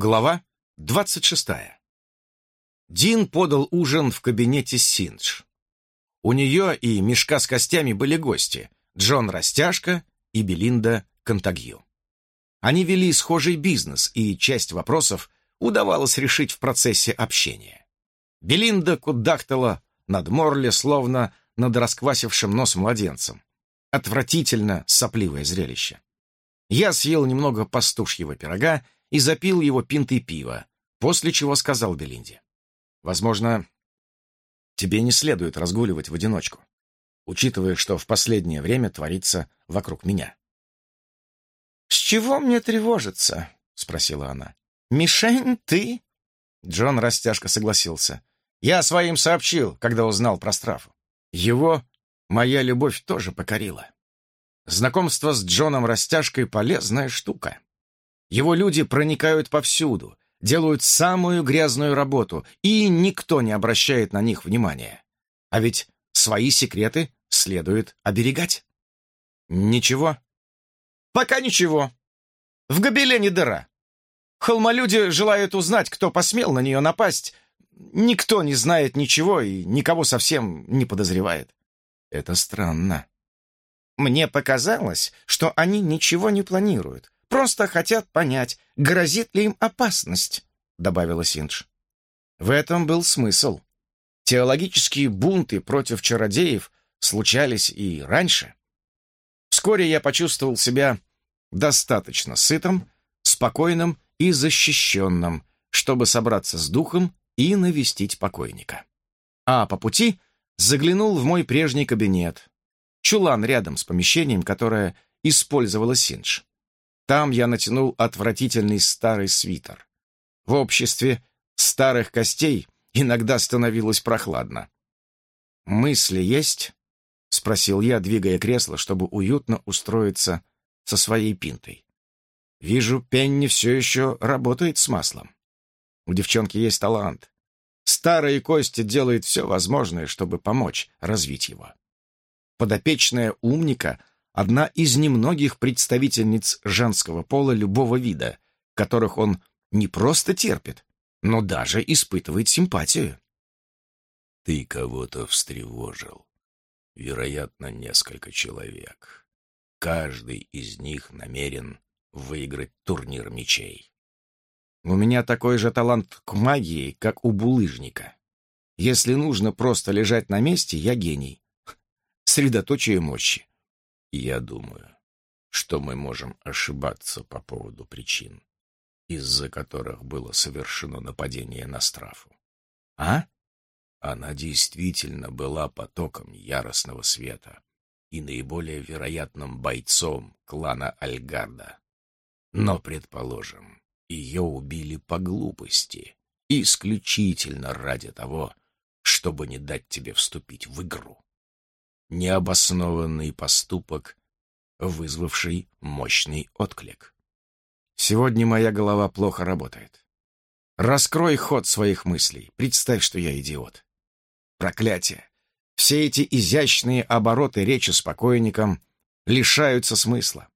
Глава 26. Дин подал ужин в кабинете Синдж. У нее и мешка с костями были гости — Джон Растяжка и Белинда Контагью. Они вели схожий бизнес, и часть вопросов удавалось решить в процессе общения. Белинда кудахтала над Морли, словно над расквасившим нос младенцем. Отвратительно сопливое зрелище. Я съел немного пастушьего пирога и запил его пинтой пива, после чего сказал Белинде. «Возможно, тебе не следует разгуливать в одиночку, учитывая, что в последнее время творится вокруг меня». «С чего мне тревожиться?» — спросила она. «Мишень ты?» Джон растяжко согласился. «Я своим сообщил, когда узнал про страфу. Его моя любовь тоже покорила. Знакомство с Джоном Растяжкой — полезная штука. Его люди проникают повсюду, делают самую грязную работу, и никто не обращает на них внимания. А ведь свои секреты следует оберегать. Ничего? Пока ничего. В гобелене дыра. Холмолюди желают узнать, кто посмел на нее напасть. Никто не знает ничего и никого совсем не подозревает. Это странно. Мне показалось, что они ничего не планируют. Просто хотят понять, грозит ли им опасность», — добавила Синдж. В этом был смысл. Теологические бунты против чародеев случались и раньше. Вскоре я почувствовал себя достаточно сытым, спокойным и защищенным, чтобы собраться с духом и навестить покойника. А по пути заглянул в мой прежний кабинет, чулан рядом с помещением, которое использовала Синдж. Там я натянул отвратительный старый свитер. В обществе старых костей иногда становилось прохладно. «Мысли есть?» — спросил я, двигая кресло, чтобы уютно устроиться со своей пинтой. «Вижу, Пенни все еще работает с маслом. У девчонки есть талант. Старые кости делают все возможное, чтобы помочь развить его. Подопечная умника одна из немногих представительниц женского пола любого вида, которых он не просто терпит, но даже испытывает симпатию. Ты кого-то встревожил. Вероятно, несколько человек. Каждый из них намерен выиграть турнир мечей. У меня такой же талант к магии, как у булыжника. Если нужно просто лежать на месте, я гений. Средоточие мощи. Я думаю, что мы можем ошибаться по поводу причин, из-за которых было совершено нападение на Страфу. А? Она действительно была потоком яростного света и наиболее вероятным бойцом клана Альгарда. Но, предположим, ее убили по глупости, исключительно ради того, чтобы не дать тебе вступить в игру необоснованный поступок, вызвавший мощный отклик. Сегодня моя голова плохо работает. Раскрой ход своих мыслей. Представь, что я идиот. Проклятие. Все эти изящные обороты речи с покойником лишаются смысла.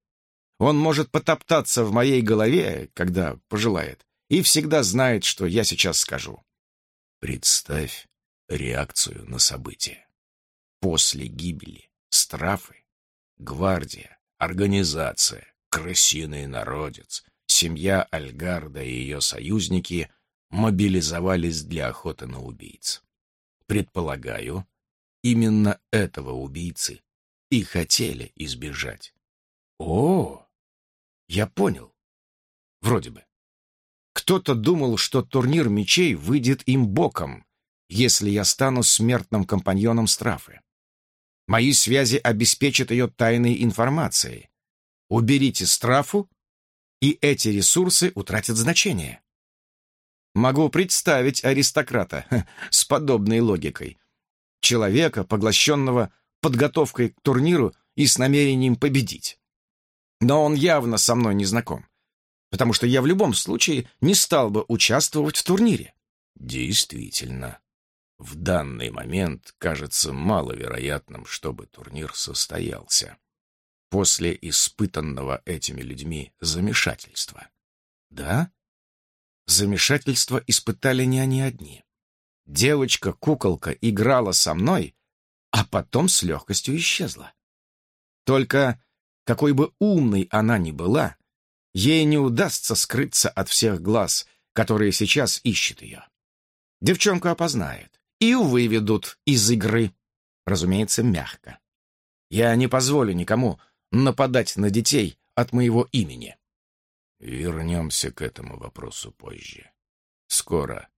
Он может потоптаться в моей голове, когда пожелает, и всегда знает, что я сейчас скажу. Представь реакцию на событие после гибели Страфы, гвардия, организация, крысиный народец, семья Альгарда и ее союзники мобилизовались для охоты на убийц. Предполагаю, именно этого убийцы и хотели избежать. О, я понял. Вроде бы. Кто-то думал, что турнир мечей выйдет им боком, если я стану смертным компаньоном Страфы. Мои связи обеспечат ее тайной информацией. Уберите страфу, и эти ресурсы утратят значение. Могу представить аристократа с подобной логикой. Человека, поглощенного подготовкой к турниру и с намерением победить. Но он явно со мной не знаком, потому что я в любом случае не стал бы участвовать в турнире. Действительно, в данный момент кажется маловероятным, чтобы турнир состоялся. После испытанного этими людьми замешательства. Да? Замешательство испытали не они одни. Девочка-куколка играла со мной, а потом с легкостью исчезла. Только, какой бы умной она ни была, ей не удастся скрыться от всех глаз, которые сейчас ищут ее. Девчонку опознают и выведут из игры, разумеется, мягко. Я не позволю никому нападать на детей от моего имени. Вернемся к этому вопросу позже. Скоро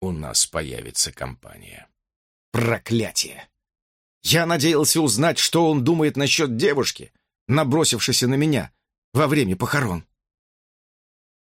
у нас появится компания. Проклятие! Я надеялся узнать, что он думает насчет девушки, набросившейся на меня во время похорон.